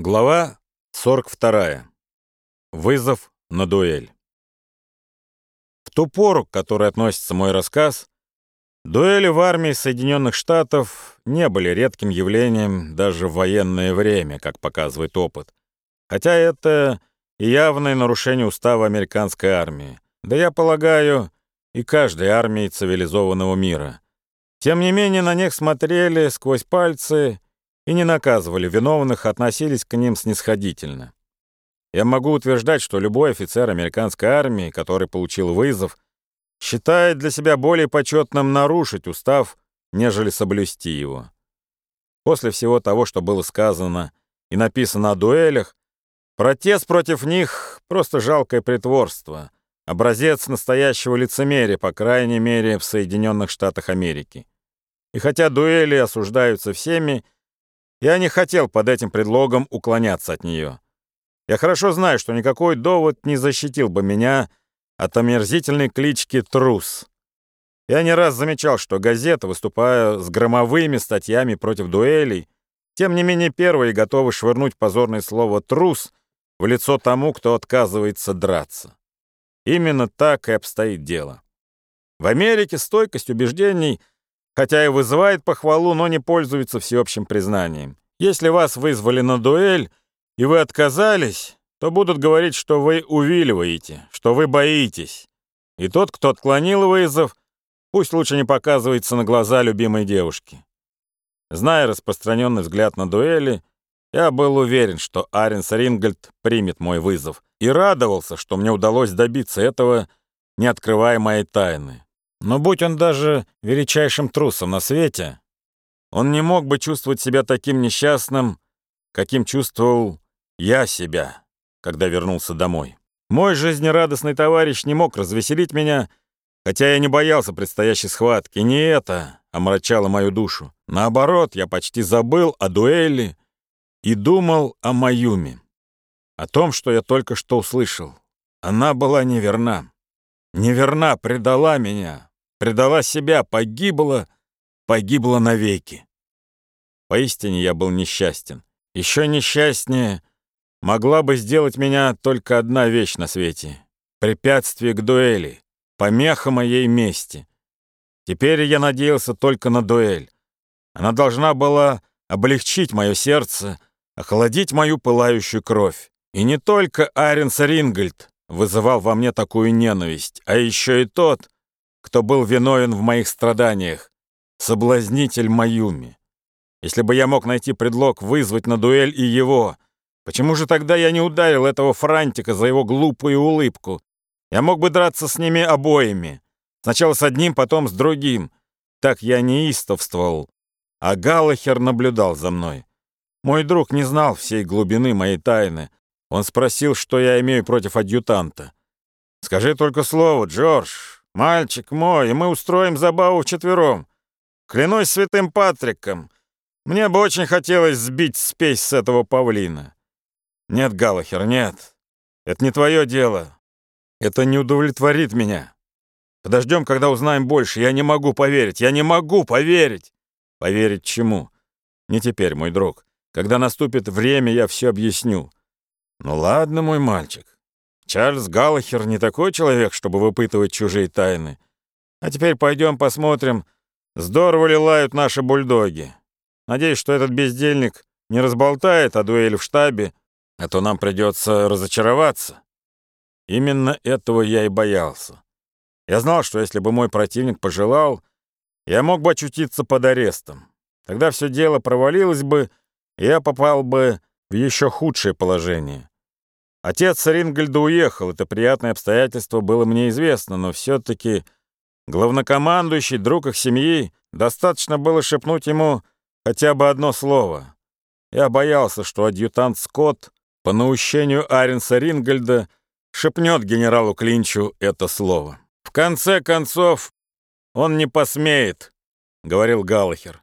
Глава 42. Вызов на дуэль. В ту пору, к которой относится мой рассказ, дуэли в армии Соединенных Штатов не были редким явлением даже в военное время, как показывает опыт. Хотя это и явное нарушение устава американской армии. Да я полагаю, и каждой армии цивилизованного мира. Тем не менее, на них смотрели сквозь пальцы и не наказывали виновных, относились к ним снисходительно. Я могу утверждать, что любой офицер американской армии, который получил вызов, считает для себя более почетным нарушить устав, нежели соблюсти его. После всего того, что было сказано и написано о дуэлях, протест против них — просто жалкое притворство, образец настоящего лицемерия, по крайней мере, в Соединенных Штатах Америки. И хотя дуэли осуждаются всеми, я не хотел под этим предлогом уклоняться от нее. Я хорошо знаю, что никакой довод не защитил бы меня от омерзительной клички «Трус». Я не раз замечал, что газеты, выступая с громовыми статьями против дуэлей, тем не менее первые готовы швырнуть позорное слово «трус» в лицо тому, кто отказывается драться. Именно так и обстоит дело. В Америке стойкость убеждений — хотя и вызывает похвалу, но не пользуется всеобщим признанием. Если вас вызвали на дуэль, и вы отказались, то будут говорить, что вы увиливаете, что вы боитесь. И тот, кто отклонил вызов, пусть лучше не показывается на глаза любимой девушки. Зная распространенный взгляд на дуэли, я был уверен, что Аренс Рингольд примет мой вызов, и радовался, что мне удалось добиться этого, не открывая моей тайны. Но будь он даже величайшим трусом на свете, он не мог бы чувствовать себя таким несчастным, каким чувствовал я себя, когда вернулся домой. Мой жизнерадостный товарищ не мог развеселить меня, хотя я не боялся предстоящей схватки. Не это омрачало мою душу. Наоборот, я почти забыл о дуэли и думал о Маюме, о том, что я только что услышал. Она была неверна. Неверна, предала меня, предала себя, погибла, погибла навеки. Поистине я был несчастен. Еще несчастнее могла бы сделать меня только одна вещь на свете — препятствие к дуэли, помеха моей мести. Теперь я надеялся только на дуэль. Она должна была облегчить мое сердце, охладить мою пылающую кровь. И не только Аренс Рингольд вызывал во мне такую ненависть, а еще и тот, кто был виновен в моих страданиях, соблазнитель Маюми. Если бы я мог найти предлог вызвать на дуэль и его, почему же тогда я не ударил этого франтика за его глупую улыбку? Я мог бы драться с ними обоими. Сначала с одним, потом с другим. Так я неистовствовал. А Галахер наблюдал за мной. Мой друг не знал всей глубины моей тайны. Он спросил, что я имею против адъютанта. «Скажи только слово, Джордж. Мальчик мой, мы устроим забаву вчетвером. Клянусь святым Патриком, мне бы очень хотелось сбить спесь с этого павлина. Нет, Галахер, нет. Это не твое дело. Это не удовлетворит меня. Подождем, когда узнаем больше. Я не могу поверить. Я не могу поверить. Поверить чему? Не теперь, мой друг. Когда наступит время, я все объясню. Ну ладно, мой мальчик. Чарльз Галлахер не такой человек, чтобы выпытывать чужие тайны. А теперь пойдем посмотрим, здорово ли лают наши бульдоги. Надеюсь, что этот бездельник не разболтает о дуэли в штабе, а то нам придется разочароваться. Именно этого я и боялся. Я знал, что если бы мой противник пожелал, я мог бы очутиться под арестом. Тогда все дело провалилось бы, и я попал бы в еще худшее положение. Отец Рингольда уехал, это приятное обстоятельство было мне известно, но все-таки главнокомандующий, друг их семьи, достаточно было шепнуть ему хотя бы одно слово. Я боялся, что адъютант Скотт по наущению Аренса Рингольда шепнет генералу Клинчу это слово. «В конце концов, он не посмеет», — говорил Галлахер.